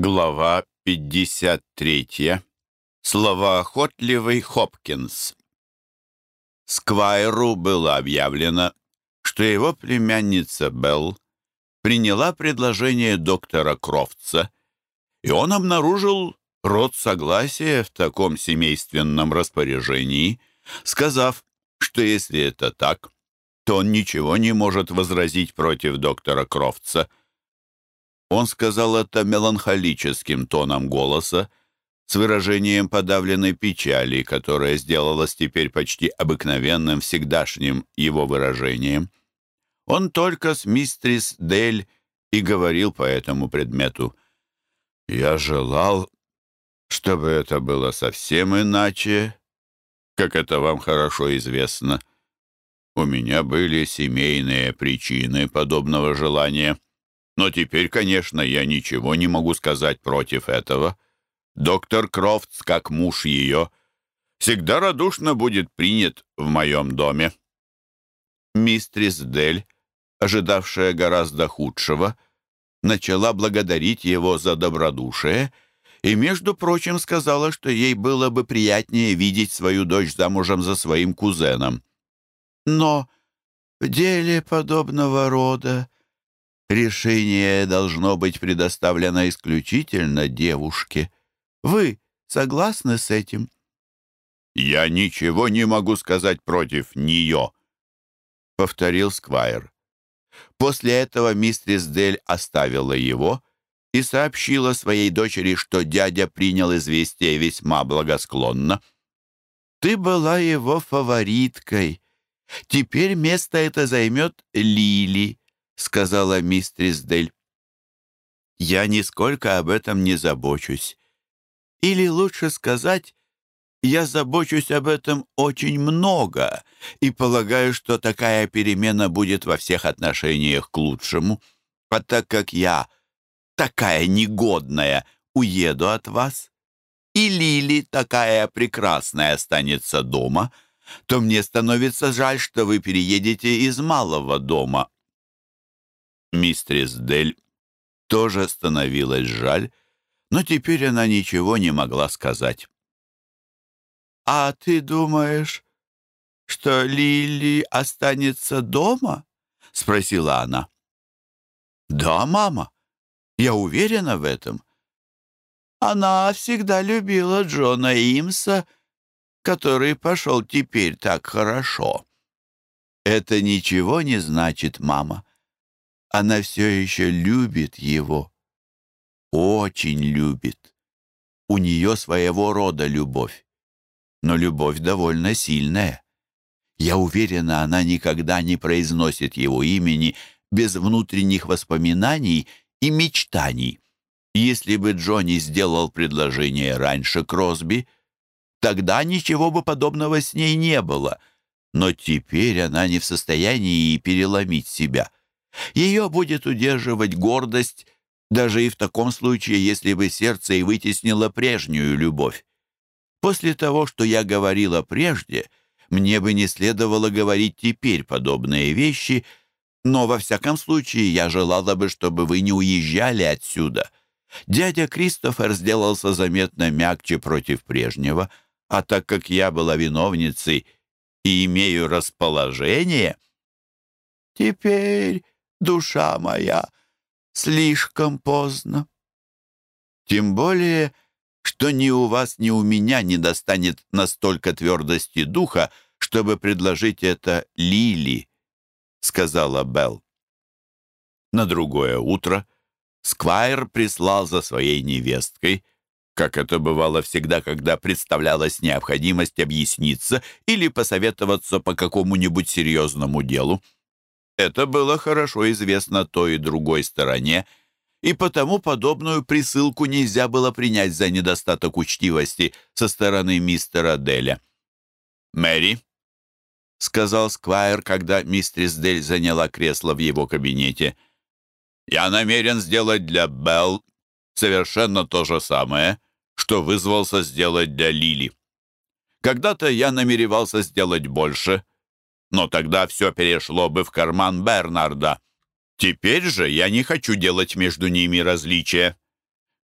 Глава 53. Словоохотливый Хопкинс. Сквайру было объявлено, что его племянница Белл приняла предложение доктора Крофтса, и он обнаружил род согласия в таком семейственном распоряжении, сказав, что если это так, то он ничего не может возразить против доктора Крофтса – он сказал это меланхолическим тоном голоса, с выражением подавленной печали, которое сделалось теперь почти обыкновенным всегдашним его выражением. Он только с мистрис Дель и говорил по этому предмету. «Я желал, чтобы это было совсем иначе, как это вам хорошо известно. У меня были семейные причины подобного желания». Но теперь, конечно, я ничего не могу сказать против этого. Доктор Крофтс, как муж ее, всегда радушно будет принят в моем доме. Мистрис Дель, ожидавшая гораздо худшего, начала благодарить его за добродушие и, между прочим, сказала, что ей было бы приятнее видеть свою дочь замужем за своим кузеном. Но в деле подобного рода Решение должно быть предоставлено исключительно девушке. Вы согласны с этим?» «Я ничего не могу сказать против нее», — повторил Сквайр. После этого мистерис Дель оставила его и сообщила своей дочери, что дядя принял известие весьма благосклонно. «Ты была его фавориткой. Теперь место это займет Лили сказала мистрис Дель. «Я нисколько об этом не забочусь. Или лучше сказать, я забочусь об этом очень много и полагаю, что такая перемена будет во всех отношениях к лучшему. А так как я, такая негодная, уеду от вас, и Лили, такая прекрасная, останется дома, то мне становится жаль, что вы переедете из малого дома Мистрис Дель тоже становилась жаль, но теперь она ничего не могла сказать. «А ты думаешь, что Лили останется дома?» — спросила она. «Да, мама, я уверена в этом. Она всегда любила Джона Имса, который пошел теперь так хорошо. Это ничего не значит, мама. Она все еще любит его. Очень любит. У нее своего рода любовь. Но любовь довольно сильная. Я уверена, она никогда не произносит его имени без внутренних воспоминаний и мечтаний. Если бы Джонни сделал предложение раньше Кросби, тогда ничего бы подобного с ней не было. Но теперь она не в состоянии переломить себя. Ее будет удерживать гордость, даже и в таком случае, если бы сердце и вытеснило прежнюю любовь. После того, что я говорила прежде, мне бы не следовало говорить теперь подобные вещи, но во всяком случае я желала бы, чтобы вы не уезжали отсюда. Дядя Кристофер сделался заметно мягче против прежнего, а так как я была виновницей и имею расположение... Теперь душа моя, слишком поздно. Тем более, что ни у вас, ни у меня не достанет настолько твердости духа, чтобы предложить это Лили, сказала Белл. На другое утро Сквайр прислал за своей невесткой, как это бывало всегда, когда представлялась необходимость объясниться или посоветоваться по какому-нибудь серьезному делу. Это было хорошо известно той и другой стороне, и потому подобную присылку нельзя было принять за недостаток учтивости со стороны мистера Деля. «Мэри», — сказал Сквайр, когда мистерис Дель заняла кресло в его кабинете, «я намерен сделать для Белл совершенно то же самое, что вызвался сделать для Лили. Когда-то я намеревался сделать больше, но тогда все перешло бы в карман Бернарда. Теперь же я не хочу делать между ними различия.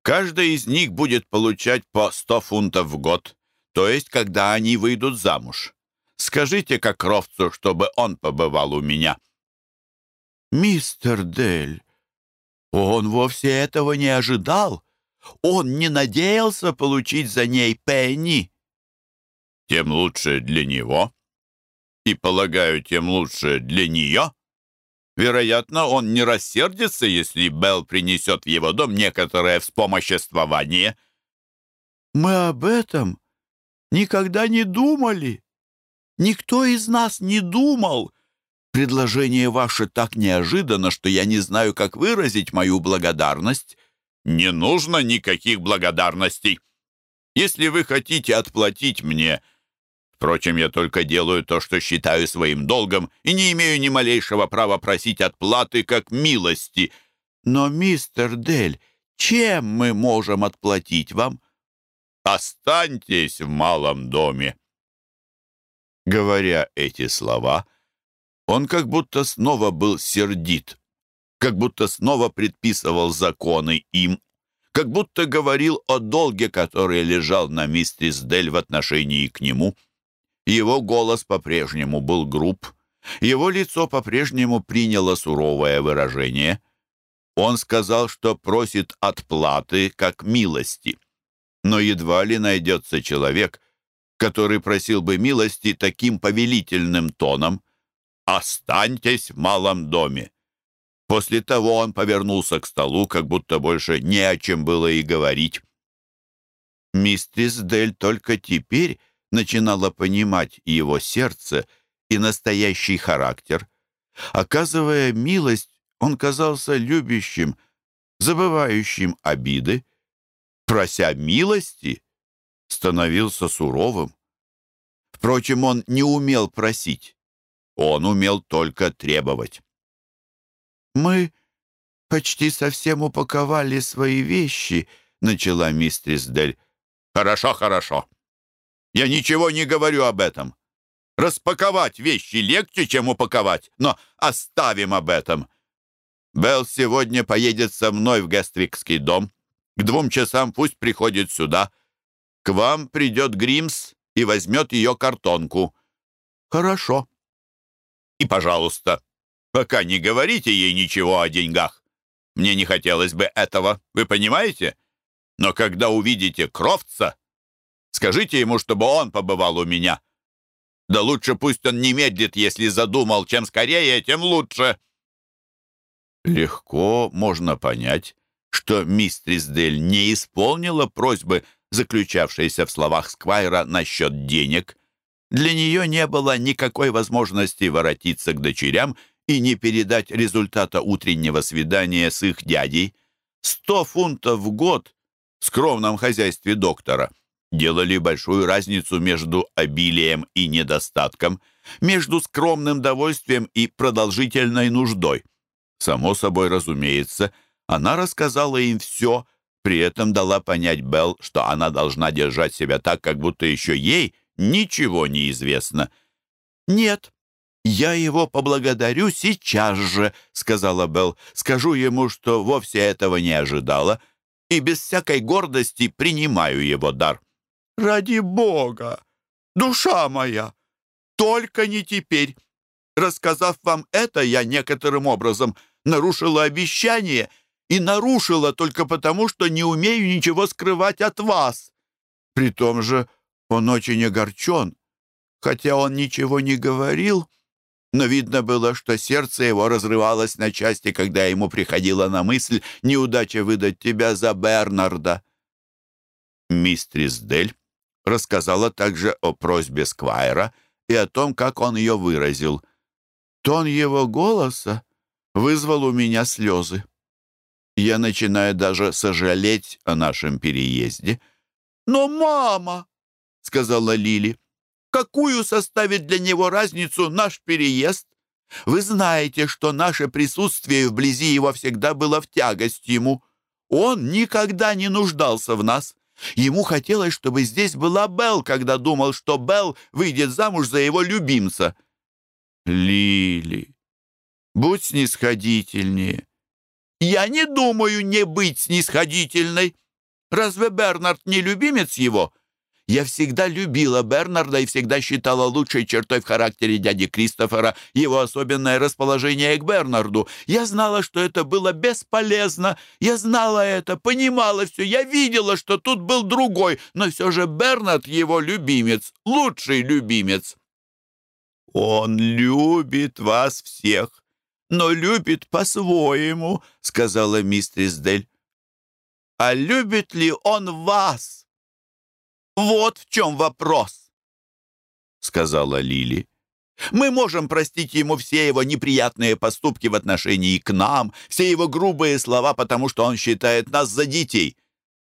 Каждый из них будет получать по 100 фунтов в год, то есть когда они выйдут замуж. Скажите как Кровцу, чтобы он побывал у меня». «Мистер Дель, он вовсе этого не ожидал. Он не надеялся получить за ней Пенни». «Тем лучше для него. И, полагаю, тем лучше для нее. Вероятно, он не рассердится, если Белл принесет в его дом некоторое вспомоществование». «Мы об этом никогда не думали. Никто из нас не думал. Предложение ваше так неожиданно, что я не знаю, как выразить мою благодарность». «Не нужно никаких благодарностей. Если вы хотите отплатить мне...» Впрочем, я только делаю то, что считаю своим долгом, и не имею ни малейшего права просить отплаты, как милости. Но, мистер Дель, чем мы можем отплатить вам? Останьтесь в малом доме. Говоря эти слова, он как будто снова был сердит, как будто снова предписывал законы им, как будто говорил о долге, который лежал на мистерис Дель в отношении к нему. Его голос по-прежнему был груб, его лицо по-прежнему приняло суровое выражение. Он сказал, что просит отплаты как милости. Но едва ли найдется человек, который просил бы милости таким повелительным тоном. «Останьтесь в малом доме». После того он повернулся к столу, как будто больше не о чем было и говорить. Мистрис Дель только теперь начинала понимать его сердце и настоящий характер. Оказывая милость, он казался любящим, забывающим обиды. Прося милости, становился суровым. Впрочем, он не умел просить. Он умел только требовать. «Мы почти совсем упаковали свои вещи», — начала мистрис Дель. «Хорошо, хорошо. Я ничего не говорю об этом. Распаковать вещи легче, чем упаковать, но оставим об этом. Белл сегодня поедет со мной в Гествикский дом. К двум часам пусть приходит сюда. К вам придет Гримс и возьмет ее картонку. Хорошо. И, пожалуйста, пока не говорите ей ничего о деньгах. Мне не хотелось бы этого, вы понимаете? Но когда увидите Крофтса, Скажите ему, чтобы он побывал у меня. Да лучше пусть он не медлит, если задумал. Чем скорее, тем лучше. Легко можно понять, что мистрис Дель не исполнила просьбы, заключавшейся в словах Сквайра насчет денег. Для нее не было никакой возможности воротиться к дочерям и не передать результата утреннего свидания с их дядей. Сто фунтов в год в скромном хозяйстве доктора — делали большую разницу между обилием и недостатком, между скромным довольствием и продолжительной нуждой. Само собой разумеется, она рассказала им все, при этом дала понять Белл, что она должна держать себя так, как будто еще ей ничего не известно. «Нет, я его поблагодарю сейчас же», — сказала Белл. «Скажу ему, что вовсе этого не ожидала, и без всякой гордости принимаю его дар». «Ради Бога! Душа моя! Только не теперь! Рассказав вам это, я некоторым образом нарушила обещание и нарушила только потому, что не умею ничего скрывать от вас. При том же он очень огорчен, хотя он ничего не говорил, но видно было, что сердце его разрывалось на части, когда ему приходила на мысль неудача выдать тебя за Бернарда. Мистрис Дель рассказала также о просьбе Сквайра и о том, как он ее выразил. Тон его голоса вызвал у меня слезы. Я начинаю даже сожалеть о нашем переезде. «Но мама!» — сказала Лили. «Какую составит для него разницу наш переезд? Вы знаете, что наше присутствие вблизи его всегда было в тягость ему. Он никогда не нуждался в нас. Ему хотелось, чтобы здесь была Белл, когда думал, что Белл выйдет замуж за его любимца. Лили, будь снисходительнее. Я не думаю не быть снисходительной. Разве Бернард не любимец его?» Я всегда любила Бернарда и всегда считала лучшей чертой в характере дяди Кристофера его особенное расположение к Бернарду. Я знала, что это было бесполезно. Я знала это, понимала все. Я видела, что тут был другой, но все же Бернард его любимец, лучший любимец. «Он любит вас всех, но любит по-своему», — сказала мистерис Дель. «А любит ли он вас?» «Вот в чем вопрос», — сказала Лили. «Мы можем простить ему все его неприятные поступки в отношении к нам, все его грубые слова, потому что он считает нас за детей.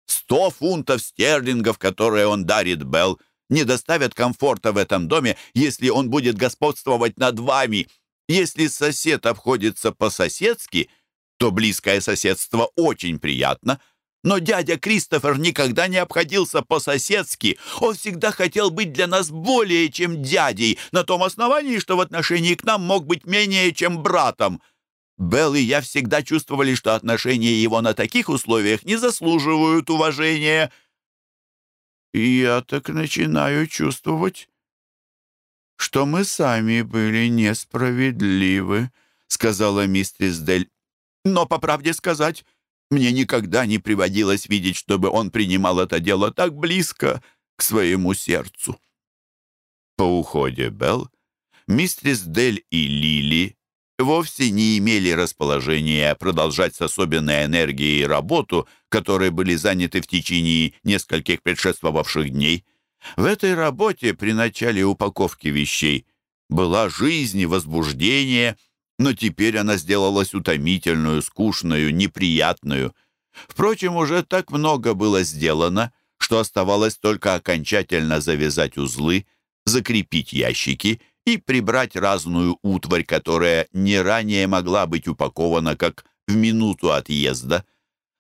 Сто фунтов стерлингов, которые он дарит Белл, не доставят комфорта в этом доме, если он будет господствовать над вами. Если сосед обходится по-соседски, то близкое соседство очень приятно — но дядя Кристофер никогда не обходился по-соседски. Он всегда хотел быть для нас более чем дядей, на том основании, что в отношении к нам мог быть менее чем братом. Белл и я всегда чувствовали, что отношения его на таких условиях не заслуживают уважения. «Я так начинаю чувствовать, что мы сами были несправедливы», — сказала мистерис Дель. «Но, по правде сказать, мне никогда не приводилось видеть, чтобы он принимал это дело так близко к своему сердцу. По уходе Белл, мистерис Дель и Лили вовсе не имели расположения продолжать с особенной энергией работу, которой были заняты в течение нескольких предшествовавших дней. В этой работе при начале упаковки вещей была жизнь и возбуждение — но теперь она сделалась утомительную, скучную, неприятную. Впрочем, уже так много было сделано, что оставалось только окончательно завязать узлы, закрепить ящики и прибрать разную утварь, которая не ранее могла быть упакована, как в минуту отъезда.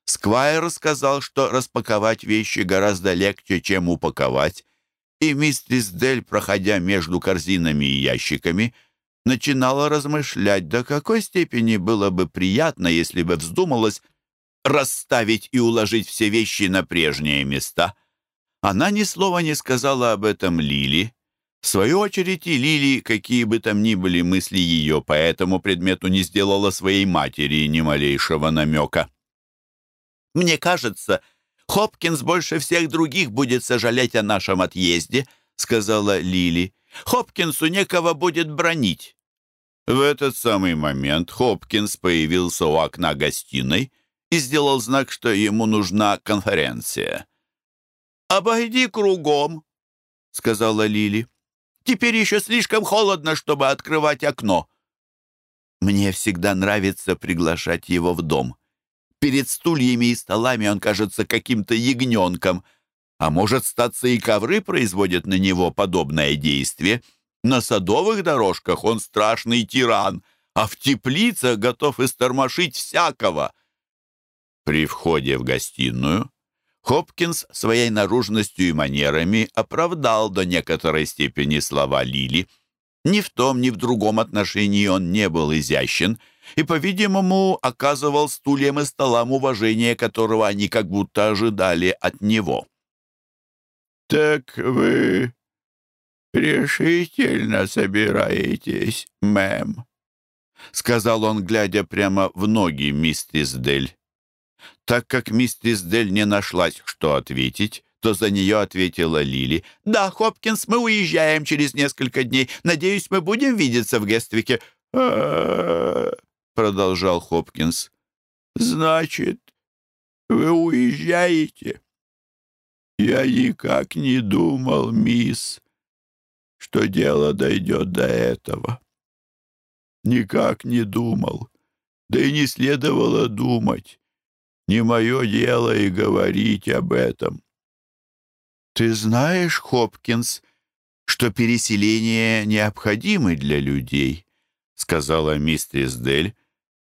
Сквайр сказал, что распаковать вещи гораздо легче, чем упаковать, и мистерис Дель, проходя между корзинами и ящиками, начинала размышлять, до какой степени было бы приятно, если бы вздумалось расставить и уложить все вещи на прежние места. Она ни слова не сказала об этом Лили. В свою очередь и Лили, какие бы там ни были мысли ее по этому предмету, не сделала своей матери ни малейшего намека. «Мне кажется, Хопкинс больше всех других будет сожалеть о нашем отъезде», — сказала Лили. Хопкинсу некого будет бронить». В этот самый момент Хопкинс появился у окна гостиной и сделал знак, что ему нужна конференция. «Обойди кругом», — сказала Лили. «Теперь еще слишком холодно, чтобы открывать окно». Мне всегда нравится приглашать его в дом. Перед стульями и столами он кажется каким-то ягненком — а может, статься и ковры производят на него подобное действие. На садовых дорожках он страшный тиран, а в теплицах готов истормошить всякого. При входе в гостиную Хопкинс своей наружностью и манерами оправдал до некоторой степени слова Лили. Ни в том, ни в другом отношении он не был изящен и, по-видимому, оказывал стульям и столам уважение, которого они как будто ожидали от него. «Так вы решительно собираетесь, мэм?» — сказал он, глядя прямо в ноги мистерис Дель. Так как мистерис Дель не нашлась, что ответить, то за нее ответила Лили. «Да, Хопкинс, мы уезжаем через несколько дней. Надеюсь, мы будем видеться в Гествике». продолжал Хопкинс. «Значит, вы уезжаете?» «Я никак не думал, мисс, что дело дойдет до этого. Никак не думал, да и не следовало думать. Не мое дело и говорить об этом». «Ты знаешь, Хопкинс, что переселение необходимо для людей», — сказала мистерис Дель,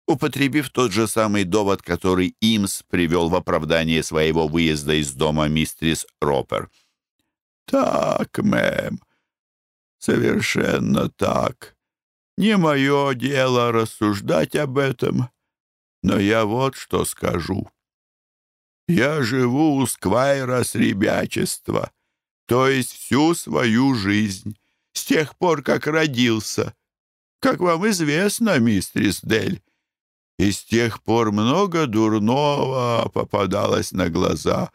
употребив тот же самый довод, который Имс привел в оправдание своего выезда из дома мистерис Ропер. «Так, мэм, совершенно так. Не мое дело рассуждать об этом, но я вот что скажу. Я живу у Сквайра с ребячества, то есть всю свою жизнь, с тех пор, как родился. Как вам известно, мистерис Дель, и с тех пор много дурного попадалось на глаза.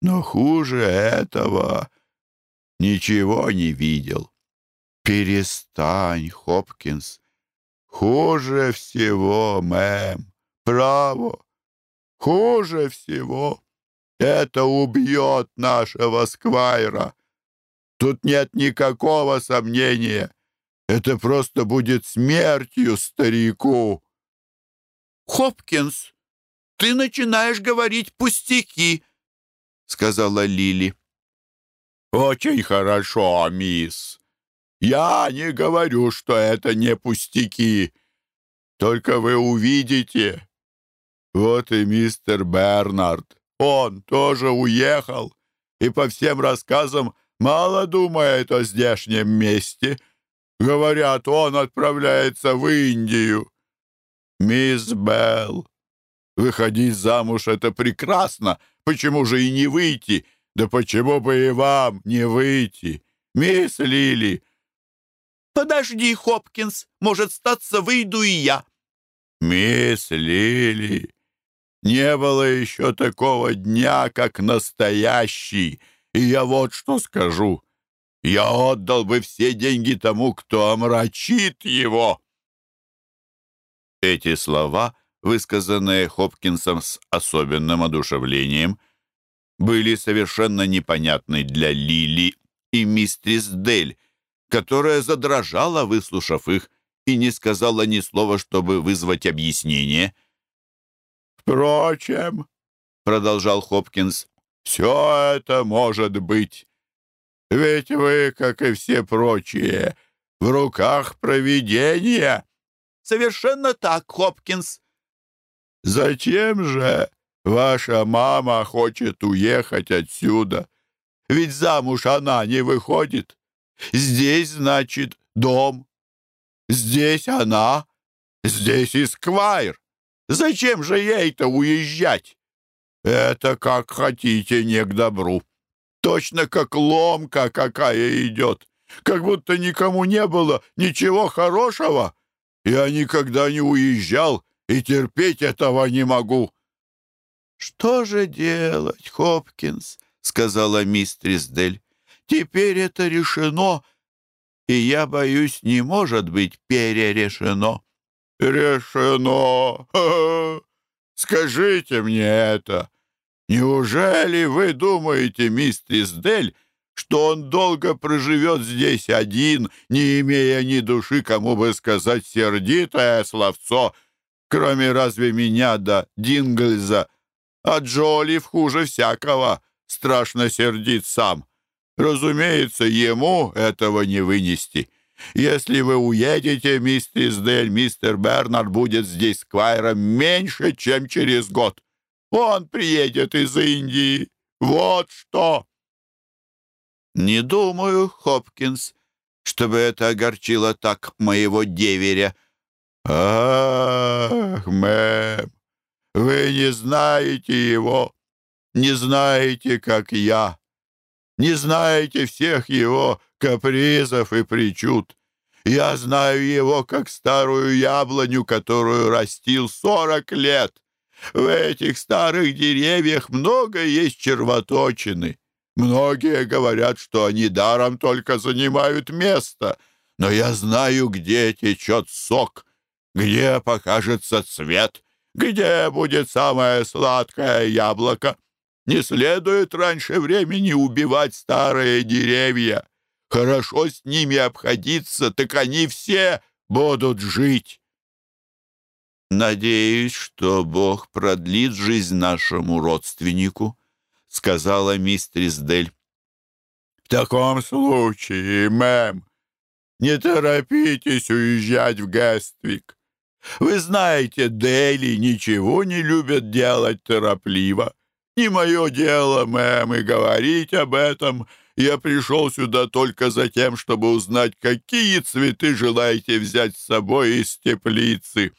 Но хуже этого ничего не видел. Перестань, Хопкинс. Хуже всего, мэм. Право. Хуже всего. Это убьет нашего сквайра. Тут нет никакого сомнения. Это просто будет смертью старику. «Хопкинс, ты начинаешь говорить пустяки», — сказала Лили. «Очень хорошо, мисс. Я не говорю, что это не пустяки. Только вы увидите. Вот и мистер Бернард. Он тоже уехал и по всем рассказам мало думает о здешнем месте. Говорят, он отправляется в Индию. «Мисс Белл, выходить замуж — это прекрасно. Почему же и не выйти? Да почему бы и вам не выйти? Мисс Лили!» «Подожди, Хопкинс, может, статься выйду и я». «Мисс Лили, не было еще такого дня, как настоящий, и я вот что скажу. Я отдал бы все деньги тому, кто омрачит его». Эти слова, высказанные Хопкинсом с особенным одушевлением, были совершенно непонятны для Лили и мистрис Дель, которая задрожала, выслушав их, и не сказала ни слова, чтобы вызвать объяснение. «Впрочем», — продолжал Хопкинс, — «все это может быть. Ведь вы, как и все прочие, в руках провидения». Совершенно так, Хопкинс. Зачем же ваша мама хочет уехать отсюда? Ведь замуж она не выходит. Здесь, значит, дом. Здесь она. Здесь Исквайр. Зачем же ей-то уезжать? Это как хотите, не к добру. Точно как ломка какая идет. Как будто никому не было ничего хорошего. Я никогда не уезжал и терпеть этого не могу». «Что же делать, Хопкинс?» — сказала мистрис Дель. «Теперь это решено, и, я боюсь, не может быть перерешено». «Решено! Скажите мне это! Неужели вы думаете, мистрис Дель, что он долго проживет здесь один, не имея ни души, кому бы сказать сердитое словцо, кроме разве меня да Дингльза. А Джолиф хуже всякого, страшно сердит сам. Разумеется, ему этого не вынести. Если вы уедете, мистер Дель, мистер Бернард будет здесь сквайром меньше, чем через год. Он приедет из Индии. Вот что!» «Не думаю, Хопкинс, чтобы это огорчило так моего деверя». «Ах, мэм, вы не знаете его, не знаете, как я, не знаете всех его капризов и причуд. Я знаю его, как старую яблоню, которую растил сорок лет. В этих старых деревьях много есть червоточины». Многие говорят, что они даром только занимают место, но я знаю, где течет сок, где покажется цвет, где будет самое сладкое яблоко. Не следует раньше времени убивать старые деревья. Хорошо с ними обходиться, так они все будут жить. Надеюсь, что Бог продлит жизнь нашему родственнику, сказала мистерис Дель. «В таком случае, мэм, не торопитесь уезжать в Гествик. Вы знаете, Дели ничего не любят делать торопливо. Не мое дело, мэм, и говорить об этом. Я пришел сюда только за тем, чтобы узнать, какие цветы желаете взять с собой из теплицы».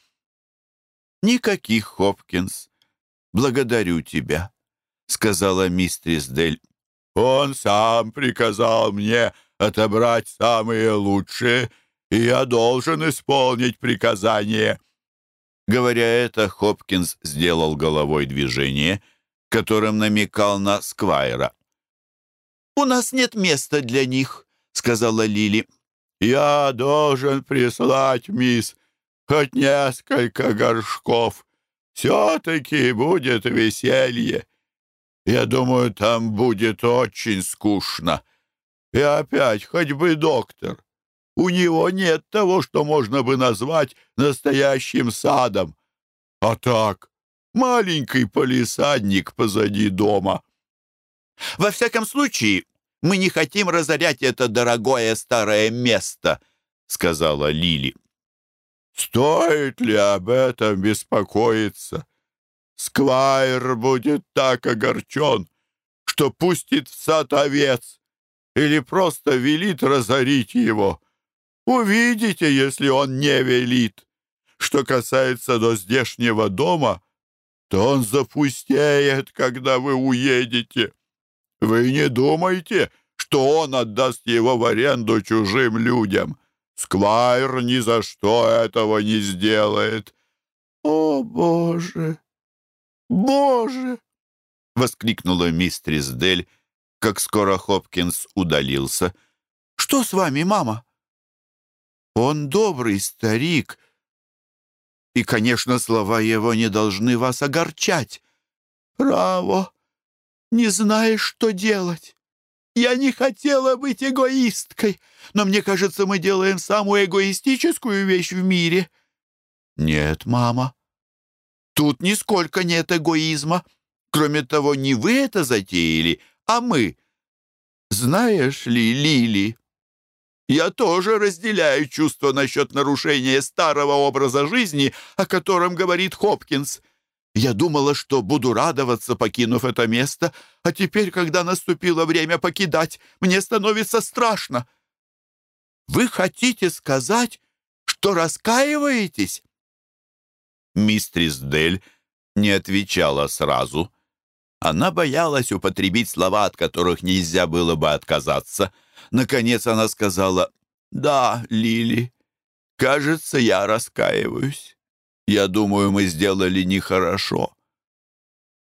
«Никаких, Хопкинс. благодарю тебя», — сказала мистрис Дель. «Он сам приказал мне отобрать самые лучшие, и я должен исполнить приказание». Говоря это, Хопкинс сделал головой движение, которым намекал на Сквайра. «У нас нет места для них», — сказала Лили. «Я должен прислать, мисс, хоть несколько горшков. Все-таки будет веселье. Я думаю, там будет очень скучно. И опять, хоть бы доктор. У него нет того, что можно бы назвать настоящим садом. А так, маленький полисадник позади дома. Во всяком случае, мы не хотим разорять это дорогое старое место, сказала Лили. Стоит ли об этом беспокоиться? Сквайр будет так огорчен, что пустит в сад овец или просто велит разорить его. Увидите, если он не велит. Что касается до здешнего дома, то он запустеет, когда вы уедете. Вы не думайте, что он отдаст его в аренду чужим людям. Сквайр ни за что этого не сделает. О, Боже! Боже!» — воскликнула мистрис Дель, как скоро Хопкинс удалился. «Что с вами, мама?» Он добрый старик, и, конечно, слова его не должны вас огорчать. Право, не знаешь, что делать. Я не хотела быть эгоисткой, но мне кажется, мы делаем самую эгоистическую вещь в мире. Нет, мама, тут нисколько нет эгоизма. Кроме того, не вы это затеяли, а мы. Знаешь ли, Лили, я тоже разделяю чувство насчет нарушения старого образа жизни, о котором говорит Хопкинс. Я думала, что буду радоваться, покинув это место, а теперь, когда наступило время покидать, мне становится страшно. Вы хотите сказать, что раскаиваетесь?» Мистрис Дель не отвечала сразу. Она боялась употребить слова, от которых нельзя было бы отказаться — Наконец она сказала, «Да, Лили, кажется, я раскаиваюсь. Я думаю, мы сделали нехорошо».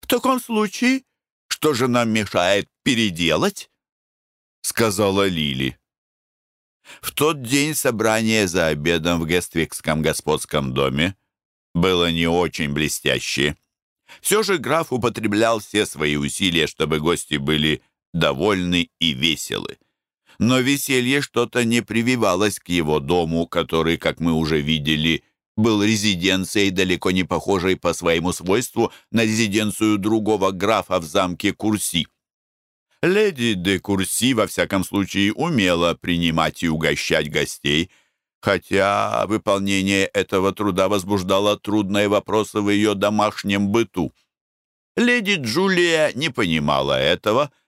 «В таком случае, что же нам мешает переделать?» сказала Лили. В тот день собрание за обедом в Гествикском господском доме было не очень блестящее. Все же граф употреблял все свои усилия, чтобы гости были довольны и веселы но веселье что-то не прививалось к его дому, который, как мы уже видели, был резиденцией, далеко не похожей по своему свойству на резиденцию другого графа в замке Курси. Леди де Курси, во всяком случае, умела принимать и угощать гостей, хотя выполнение этого труда возбуждало трудные вопросы в ее домашнем быту. Леди Джулия не понимала этого —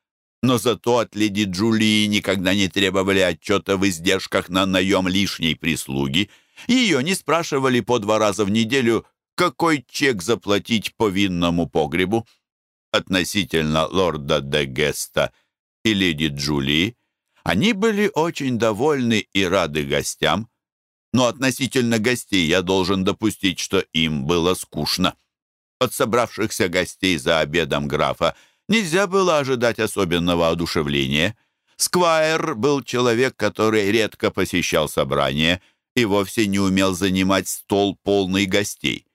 но зато от леди Джулии никогда не требовали отчета в издержках на наем лишней прислуги. Ее не спрашивали по два раза в неделю, какой чек заплатить по винному погребу. Относительно лорда де Геста и леди Джулии они были очень довольны и рады гостям, но относительно гостей я должен допустить, что им было скучно. От собравшихся гостей за обедом графа нельзя было ожидать особенного одушевления. Сквайр был человек, который редко посещал собрания и вовсе не умел занимать стол полный гостей.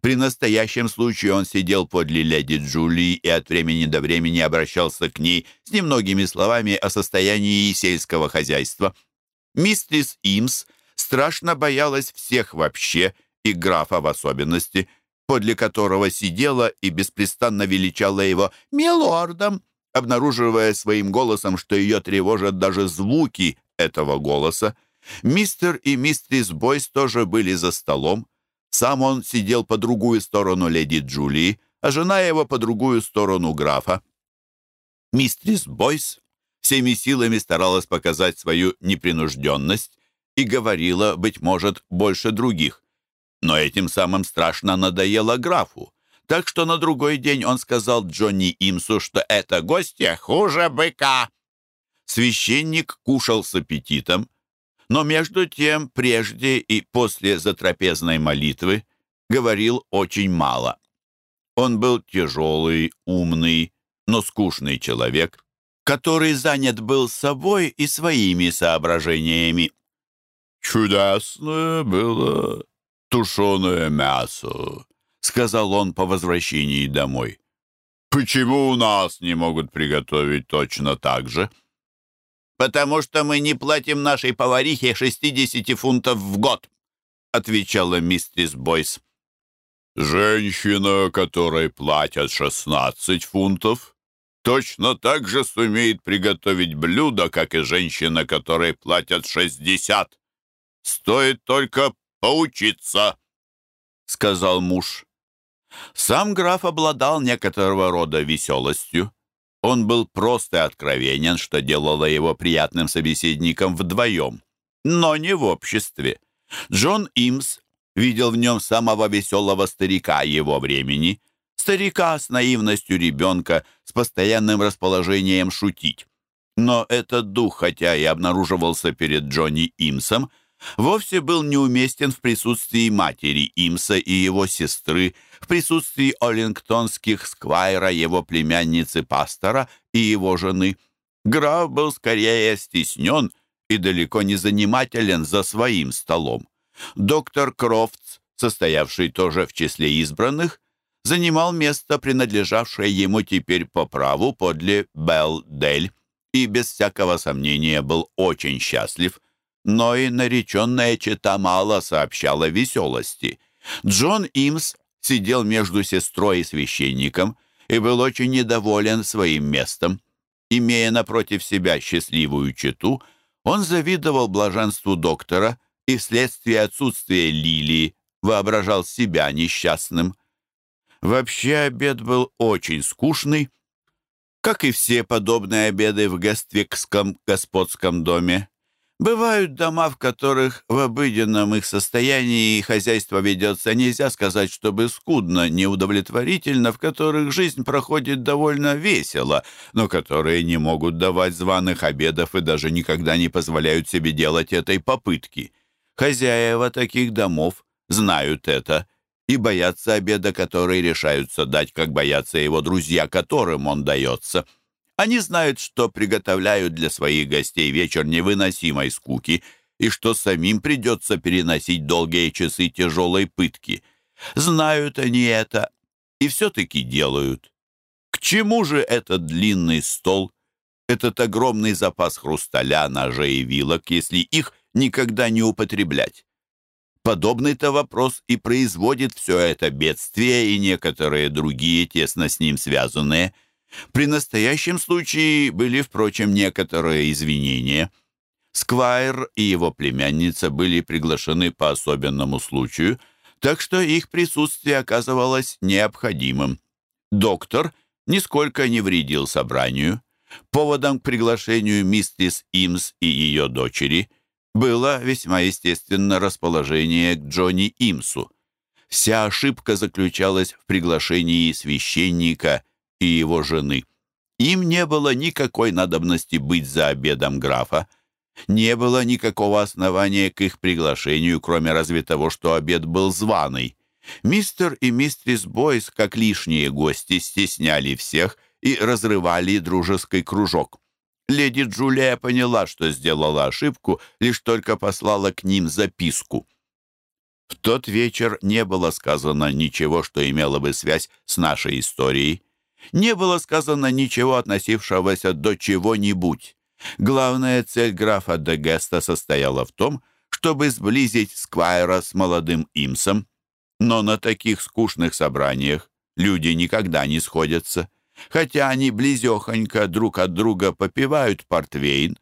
При настоящем случае он сидел подле леди Джулии и от времени до времени обращался к ней с немногими словами о состоянии сельского хозяйства. Мистрис Имс страшно боялась всех вообще и графа в особенности – подле которого сидела и беспрестанно величала его «милордом», обнаруживая своим голосом, что ее тревожат даже звуки этого голоса. Мистер и мистрис Бойс тоже были за столом. Сам он сидел по другую сторону леди Джулии, а жена его по другую сторону графа. Мистрис Бойс всеми силами старалась показать свою непринужденность и говорила, быть может, больше других но этим самым страшно надоело графу, Так что на другой день он сказал Джонни Имсу, что это гостья хуже быка. Священник кушал с аппетитом, но между тем прежде и после затрапезной молитвы говорил очень мало. Он был тяжелый, умный, но скучный человек, который занят был собой и своими соображениями. «Чудесное было тушеное мясо», — сказал он по возвращении домой. «Почему у нас не могут приготовить точно так же?» «Потому что мы не платим нашей поварихе 60 фунтов в год», — отвечала миссис Бойс. «Женщина, которой платят 16 фунтов, точно так же сумеет приготовить блюдо, как и женщина, которой платят 60. Стоит только поучиться», — сказал муж. Сам граф обладал некоторого рода веселостью. Он был прост и откровенен, что делало его приятным собеседником вдвоем, но не в обществе. Джон Имс видел в нем самого веселого старика его времени, старика с наивностью ребенка, с постоянным расположением шутить. Но этот дух, хотя и обнаруживался перед Джонни Имсом, вовсе был неуместен в присутствии матери Имса и его сестры, в присутствии оллингтонских сквайра, его племянницы пастора и его жены. Граф был скорее стеснен и далеко не занимателен за своим столом. Доктор Крофтс, состоявший тоже в числе избранных, занимал место, принадлежавшее ему теперь по праву подле Белл-Дель, и без всякого сомнения был очень счастлив – но и нареченная чета мало сообщала веселости. Джон Имс сидел между сестрой и священником и был очень недоволен своим местом. Имея напротив себя счастливую чету, он завидовал блаженству доктора и вследствие отсутствия Лилии воображал себя несчастным. Вообще обед был очень скучный, как и все подобные обеды в Гествикском господском доме. Бывают дома, в которых в обыденном их состоянии хозяйство ведется, нельзя сказать, чтобы скудно, неудовлетворительно, в которых жизнь проходит довольно весело, но которые не могут давать званых обедов и даже никогда не позволяют себе делать этой попытки. Хозяева таких домов знают это и боятся обеда, который решаются дать, как боятся его друзья, которым он дается. Они знают, что приготовляют для своих гостей вечер невыносимой скуки и что самим придется переносить долгие часы тяжелой пытки. Знают они это и все-таки делают. К чему же этот длинный стол, этот огромный запас хрусталя, ножей и вилок, если их никогда не употреблять? Подобный-то вопрос и производит все это бедствие и некоторые другие, тесно с ним связанные – при настоящем случае были, впрочем, некоторые извинения. Сквайр и его племянница были приглашены по особенному случаю, так что их присутствие оказывалось необходимым. Доктор нисколько не вредил собранию. Поводом к приглашению миссис Имс и ее дочери было весьма естественно расположение к Джонни Имсу. Вся ошибка заключалась в приглашении священника и его жены. Им не было никакой надобности быть за обедом графа. Не было никакого основания к их приглашению, кроме разве того, что обед был званый. Мистер и мистерис Бойс, как лишние гости, стесняли всех и разрывали дружеский кружок. Леди Джулия поняла, что сделала ошибку, лишь только послала к ним записку. В тот вечер не было сказано ничего, что имело бы связь с нашей историей. Не было сказано ничего, относившегося до чего-нибудь. Главная цель графа де Геста состояла в том, чтобы сблизить Сквайра с молодым Имсом. Но на таких скучных собраниях люди никогда не сходятся. Хотя они близехонько друг от друга попивают портвейн,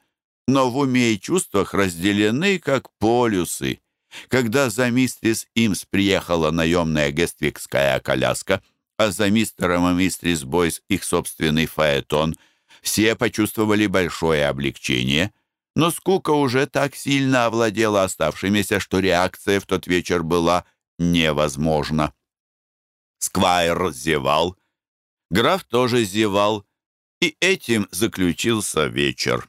но в уме и чувствах разделены, как полюсы. Когда за мистерис Имс приехала наемная гествикская коляска — а за мистером и мистерис Бойс их собственный фаэтон, все почувствовали большое облегчение, но скука уже так сильно овладела оставшимися, что реакция в тот вечер была невозможна. Сквайр зевал. Граф тоже зевал, и этим заключился вечер.